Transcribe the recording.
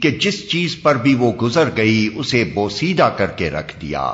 کہ جس چیز پر بھی وہ گزر گئی اسے بوسیدہ کر کے رکھ دیا۔